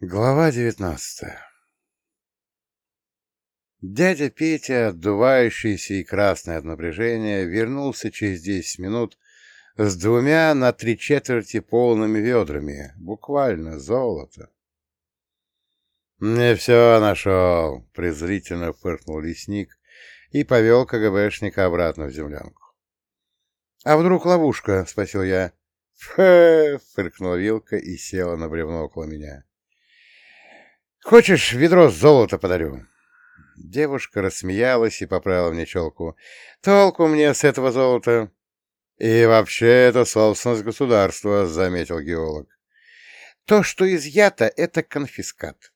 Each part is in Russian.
Глава девятнадцатая Дядя Петя, отдувающийся и красный от напряжения, вернулся через десять минут с двумя на три четверти полными ведрами, буквально золото. «Не все нашел», — презрительно фыркнул лесник и повел КГБшника обратно в землянку. «А вдруг ловушка?» — спросил я. «Фэ!» — фыркнула вилка и села на бревно около меня. Хочешь, ведро золота подарю?» Девушка рассмеялась и поправила мне челку. «Толку мне с этого золота?» «И вообще это собственность государства», — заметил геолог. «То, что изъято, — это конфискат.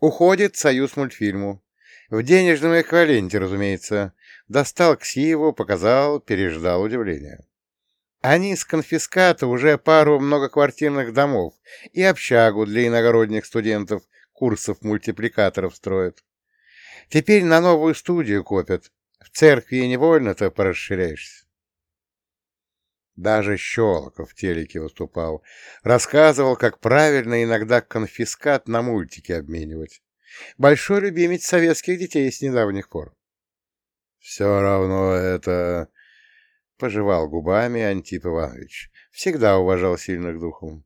Уходит союз мультфильму. В денежном эквиваленте, разумеется. Достал Ксиеву, показал, переждал удивление. Они с конфиската уже пару многоквартирных домов и общагу для иногородних студентов курсов мультипликаторов строят. Теперь на новую студию копят. В церкви невольно-то порасширяешься. Даже Щелоков в телеке выступал. Рассказывал, как правильно иногда конфискат на мультики обменивать. Большой любимец советских детей с недавних пор. Все равно это... Пожевал губами Антип Иванович. Всегда уважал сильных духом.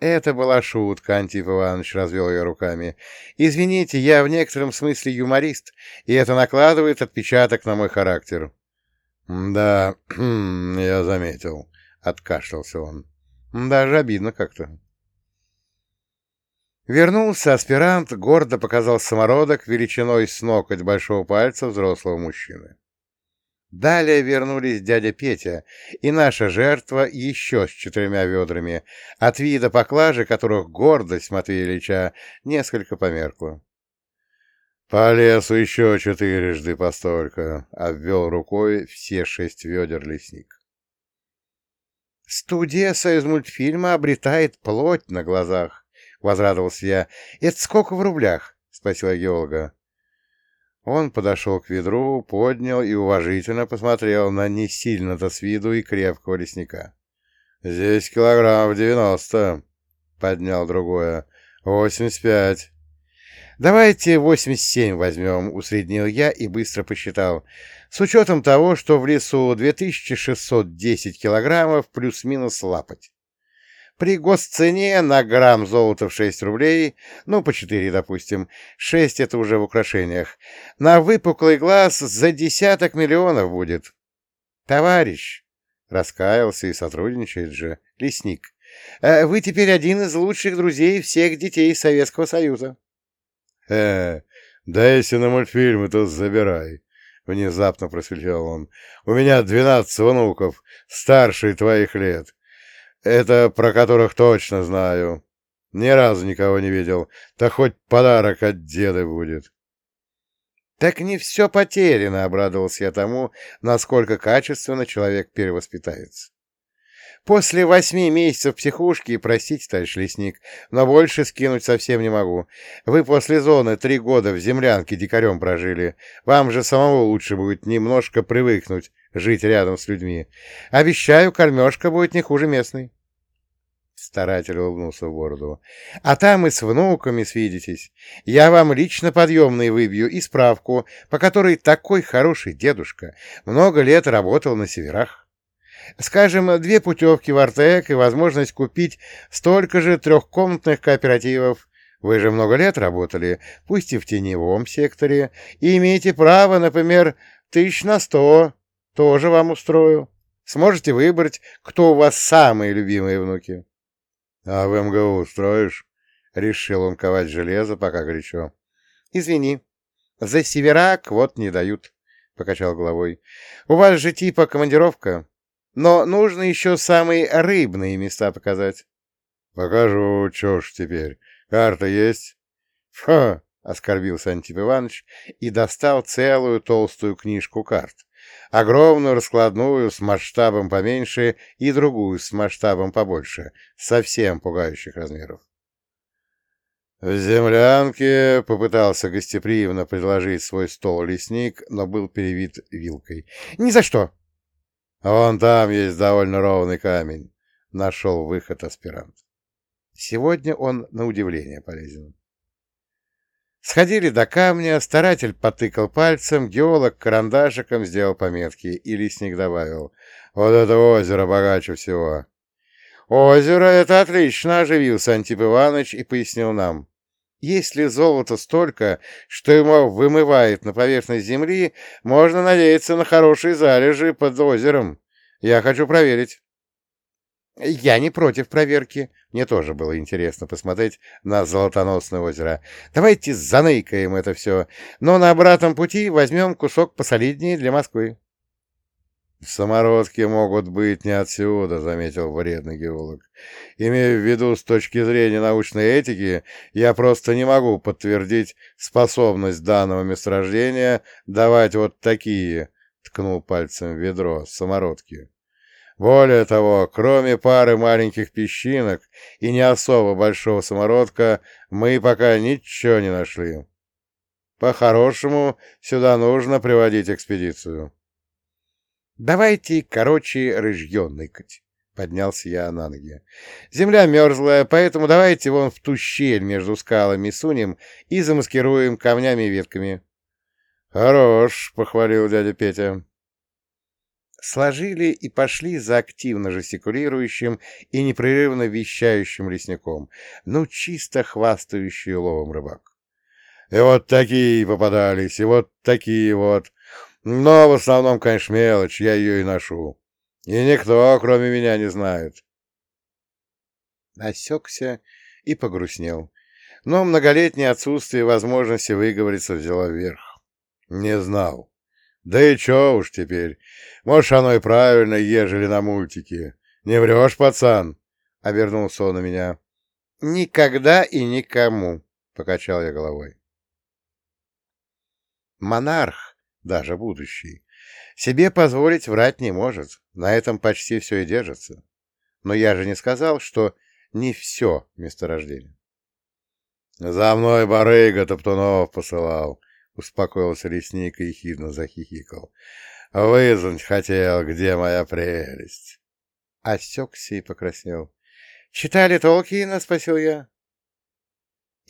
Это была шутка, Антип Иванович развел ее руками. Извините, я в некотором смысле юморист, и это накладывает отпечаток на мой характер. Да, я заметил, откашлялся он. Даже обидно как-то. Вернулся аспирант, гордо показал самородок величиной с ноготь большого пальца взрослого мужчины. Далее вернулись дядя Петя и наша жертва еще с четырьмя ведрами, от вида поклажи которых гордость Матвея Ильича несколько померкла. «По лесу еще четырежды постолько», — обвел рукой все шесть ведер лесник. «Студия союзмультфильма обретает плоть на глазах», — возрадовался я. «Это сколько в рублях?» — спросила геолога. Он подошел к ведру, поднял и уважительно посмотрел на не сильно-то с виду и крепкого лесника. — Здесь килограмм девяносто, — поднял другое. — Восемьдесят пять. — Давайте восемьдесят семь возьмем, — усреднил я и быстро посчитал. С учетом того, что в лесу две тысячи шестьсот десять килограммов плюс-минус лапать. При госцене на грамм золота в 6 рублей, ну, по 4, допустим, 6 это уже в украшениях, на выпуклый глаз за десяток миллионов будет. Товарищ, раскаялся и сотрудничает же, лесник, э, вы теперь один из лучших друзей всех детей Советского Союза. Э, да если на мультфильмы, то забирай. Внезапно просвечал он. У меня двенадцать внуков, старше твоих лет. Это про которых точно знаю. Ни разу никого не видел. Да хоть подарок от деда будет. Так не все потеряно, обрадовался я тому, насколько качественно человек перевоспитается. После восьми месяцев психушки, простите, товарищ лесник, но больше скинуть совсем не могу. Вы после зоны три года в землянке дикарем прожили. Вам же самому лучше будет немножко привыкнуть жить рядом с людьми. Обещаю, кормежка будет не хуже местной. Старатель улыбнулся в бороду. — А там и с внуками свидитесь. Я вам лично подъемный выбью и справку, по которой такой хороший дедушка много лет работал на северах. Скажем, две путевки в Артек и возможность купить столько же трехкомнатных кооперативов. Вы же много лет работали, пусть и в теневом секторе, и имеете право, например, тысяч на сто. Тоже вам устрою. Сможете выбрать, кто у вас самые любимые внуки. — А в МГУ устроишь? — решил он ковать железо, пока горячо. — Извини, за севера квот не дают, — покачал головой. — У вас же типа командировка, но нужно еще самые рыбные места показать. — Покажу, чё ж теперь. Карта есть? — Фу! — оскорбился Антип Иванович и достал целую толстую книжку карт огромную раскладную с масштабом поменьше и другую с масштабом побольше, совсем пугающих размеров. В землянке попытался гостеприимно предложить свой стол лесник, но был перевит вилкой. «Ни за что!» «Вон там есть довольно ровный камень», — нашел выход аспирант. Сегодня он на удивление полезен. Сходили до камня, старатель потыкал пальцем, геолог карандашиком сделал пометки, и лесник добавил. Вот это озеро богаче всего. Озеро — это отлично, оживился Антип Иванович и пояснил нам. Если золота столько, что его вымывает на поверхность земли, можно надеяться на хорошие залежи под озером. Я хочу проверить. Я не против проверки. Мне тоже было интересно посмотреть на Золотоносное озеро. Давайте заныкаем это все, но на обратном пути возьмем кусок посолиднее для Москвы. «Самородки могут быть не отсюда», — заметил вредный геолог. «Имея в виду с точки зрения научной этики, я просто не могу подтвердить способность данного месторождения давать вот такие», — ткнул пальцем в ведро, самородки. Более того, кроме пары маленьких песчинок и не особо большого самородка, мы пока ничего не нашли. По-хорошему, сюда нужно приводить экспедицию. «Давайте, короче, рыжье ныкать», — поднялся я на ноги. «Земля мерзлая, поэтому давайте вон в ту щель между скалами сунем и замаскируем камнями и ветками». «Хорош», — похвалил дядя Петя сложили и пошли за активно жестикулирующим и непрерывно вещающим лесником, ну, чисто хвастающий уловом рыбак. И вот такие попадались, и вот такие вот. Но в основном, конечно, мелочь, я ее и ношу. И никто, кроме меня, не знает. Осекся и погрустнел. Но многолетнее отсутствие возможности выговориться взяло вверх. Не знал. Да и чё уж теперь. Может, оно и правильно, ежели на мультике. Не врешь, пацан? — обернулся он на меня. — Никогда и никому, — покачал я головой. Монарх, даже будущий, себе позволить врать не может. На этом почти все и держится. Но я же не сказал, что не все месторождение. — За мной барыга Топтунов посылал, успокоился лесник и хидно захихикал. «Вызнать хотел, где моя прелесть!» Осекся и покраснел. «Читали Толкина?» — спросил я.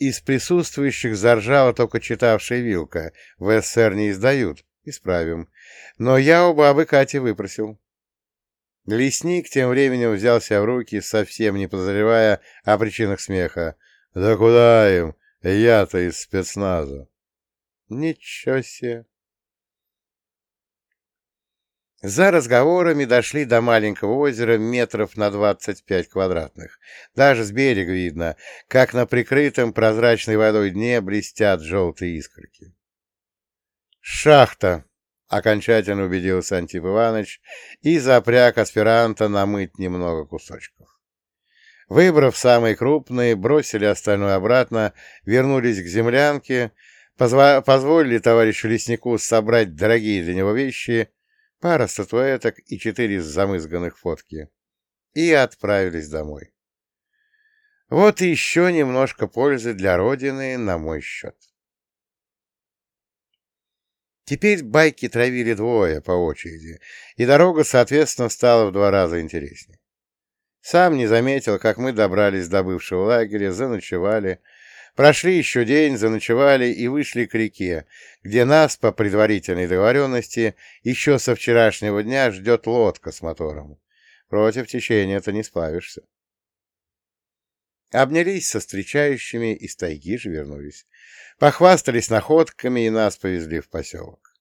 Из присутствующих заржала только читавшая вилка. В СССР не издают. Исправим. Но я у бабы Кати выпросил. Лесник тем временем взял себя в руки, совсем не подозревая о причинах смеха. «Да куда им? Я-то из спецназа!» Ничего себе! За разговорами дошли до маленького озера метров на двадцать пять квадратных. Даже с берега видно, как на прикрытом прозрачной водой дне блестят желтые искорки. «Шахта!» — окончательно убедился Антип Иванович и запряг аспиранта намыть немного кусочков. Выбрав самые крупные, бросили остальное обратно, вернулись к землянке — позволили товарищу леснику собрать дорогие для него вещи, пара статуэток и четыре замызганных фотки, и отправились домой. Вот и еще немножко пользы для Родины на мой счет. Теперь байки травили двое по очереди, и дорога, соответственно, стала в два раза интереснее. Сам не заметил, как мы добрались до бывшего лагеря, заночевали, Прошли еще день, заночевали и вышли к реке, где нас, по предварительной договоренности, еще со вчерашнего дня ждет лодка с мотором. Против течения-то не сплавишься. Обнялись со встречающими, и с тайги же вернулись. Похвастались находками, и нас повезли в поселок.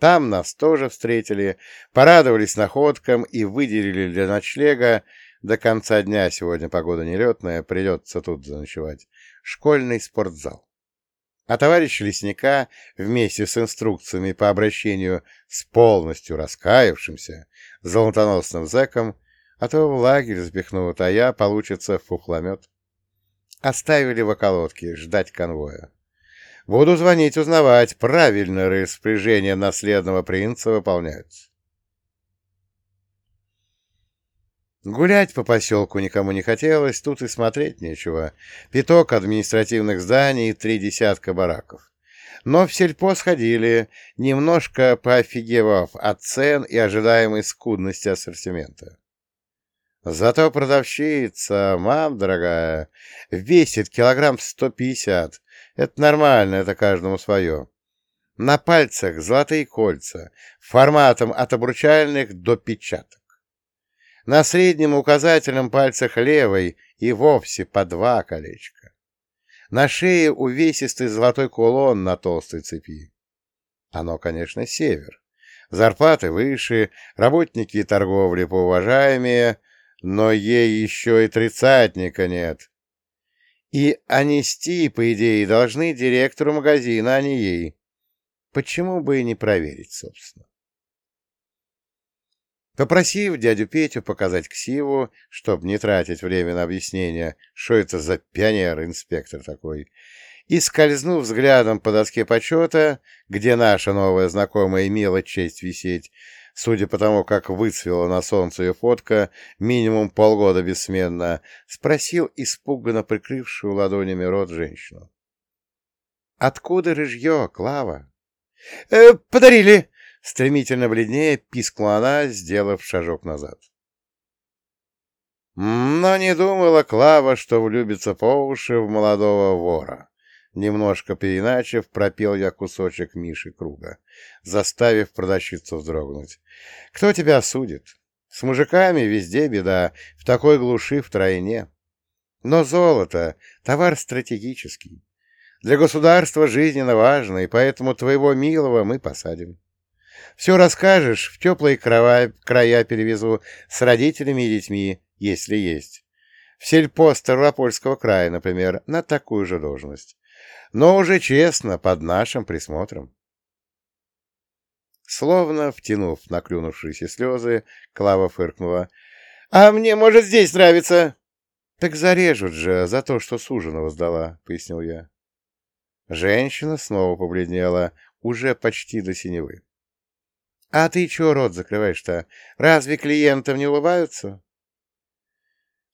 Там нас тоже встретили, порадовались находкам и выделили для ночлега. До конца дня сегодня погода нелетная, придется тут заночевать школьный спортзал. А товарищ лесника вместе с инструкциями по обращению с полностью раскаявшимся золотоносным зэком, а то в лагерь запихнут, а я получится фухломет. Оставили в околотке ждать конвоя. Буду звонить узнавать, правильно распоряжение наследного принца выполняются. Гулять по поселку никому не хотелось, тут и смотреть нечего. Пяток административных зданий и три десятка бараков. Но в сельпо сходили, немножко поофигевав от цен и ожидаемой скудности ассортимента. Зато продавщица, мам дорогая, весит килограмм сто пятьдесят. Это нормально, это каждому свое. На пальцах золотые кольца, форматом от обручальных до печаток. На среднем указательном пальцах левой и вовсе по два колечка. На шее увесистый золотой кулон на толстой цепи. Оно, конечно, север. Зарплаты выше, работники торговли поуважаемее, но ей еще и тридцатника нет. И анести, по идее, должны директору магазина, а не ей. Почему бы и не проверить, собственно? Попросив дядю Петю показать ксиву, чтобы не тратить время на объяснение, что это за пионер-инспектор такой, и, скользнув взглядом по доске почета, где наша новая знакомая имела честь висеть, судя по тому, как выцвела на солнце ее фотка, минимум полгода бессменно, спросил испуганно прикрывшую ладонями рот женщину. — Откуда рыжье, Клава? «Э, — Подарили! Стремительно бледнее пискнула она, сделав шажок назад. Но не думала Клава, что влюбится по уши в молодого вора. Немножко переначив, пропел я кусочек Миши Круга, заставив продавщицу вздрогнуть. «Кто тебя осудит? С мужиками везде беда, в такой глуши втройне. Но золото — товар стратегический. Для государства жизненно важно, и поэтому твоего милого мы посадим. Все расскажешь, в теплые края, края перевезу, с родителями и детьми, если есть. В сельпо Ставропольского края, например, на такую же должность. Но уже честно, под нашим присмотром. Словно втянув наклюнувшиеся слезы, Клава фыркнула. — А мне, может, здесь нравится? — Так зарежут же за то, что суженого сдала, — пояснил я. Женщина снова побледнела, уже почти до синевы. — А ты чего рот закрываешь-то? Разве клиентам не улыбаются?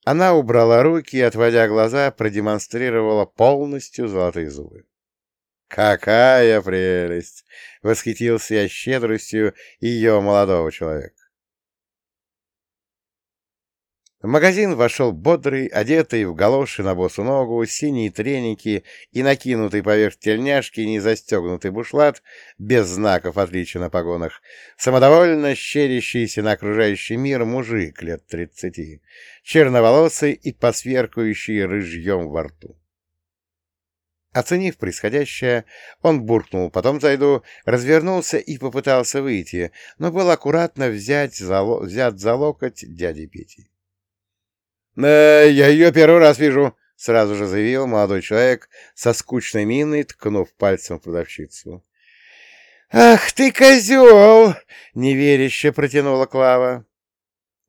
Она убрала руки и, отводя глаза, продемонстрировала полностью золотые зубы. «Какая прелесть!» — восхитился я щедростью ее молодого человека. В магазин вошел бодрый, одетый в галоши на босу ногу, синие треники и накинутый поверх тельняшки незастегнутый бушлат, без знаков отличия на погонах, самодовольно щерящийся на окружающий мир мужик лет тридцати, черноволосый и посверкающий рыжьем во рту. Оценив происходящее, он буркнул «потом зайду», развернулся и попытался выйти, но был аккуратно взять за, взят за локоть дяди Пети. «Э, «Я ее первый раз вижу», — сразу же заявил молодой человек со скучной миной, ткнув пальцем в продавщицу. «Ах ты, козел!» — неверяще протянула Клава.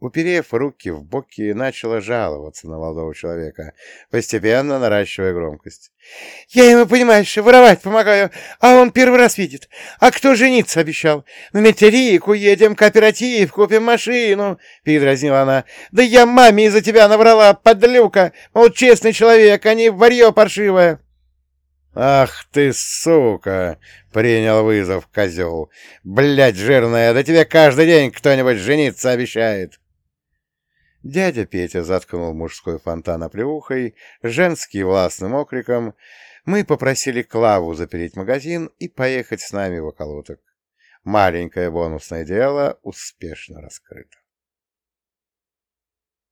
Уперев руки в боки, начала жаловаться на молодого человека, постепенно наращивая громкость. «Я ему, понимаешь, воровать помогаю, а он первый раз видит. А кто жениться обещал? На метерику едем, кооператив, купим машину!» — передразнила она. «Да я маме из-за тебя наврала, подлюка! Мол, честный человек, а не варье паршивое!» «Ах ты, сука!» — принял вызов козел. «Блядь, жирная, да тебе каждый день кто-нибудь жениться обещает!» Дядя Петя заткнул мужской фонтан оплеухой, женский властным окриком. Мы попросили Клаву запереть магазин и поехать с нами в околоток. Маленькое бонусное дело успешно раскрыто.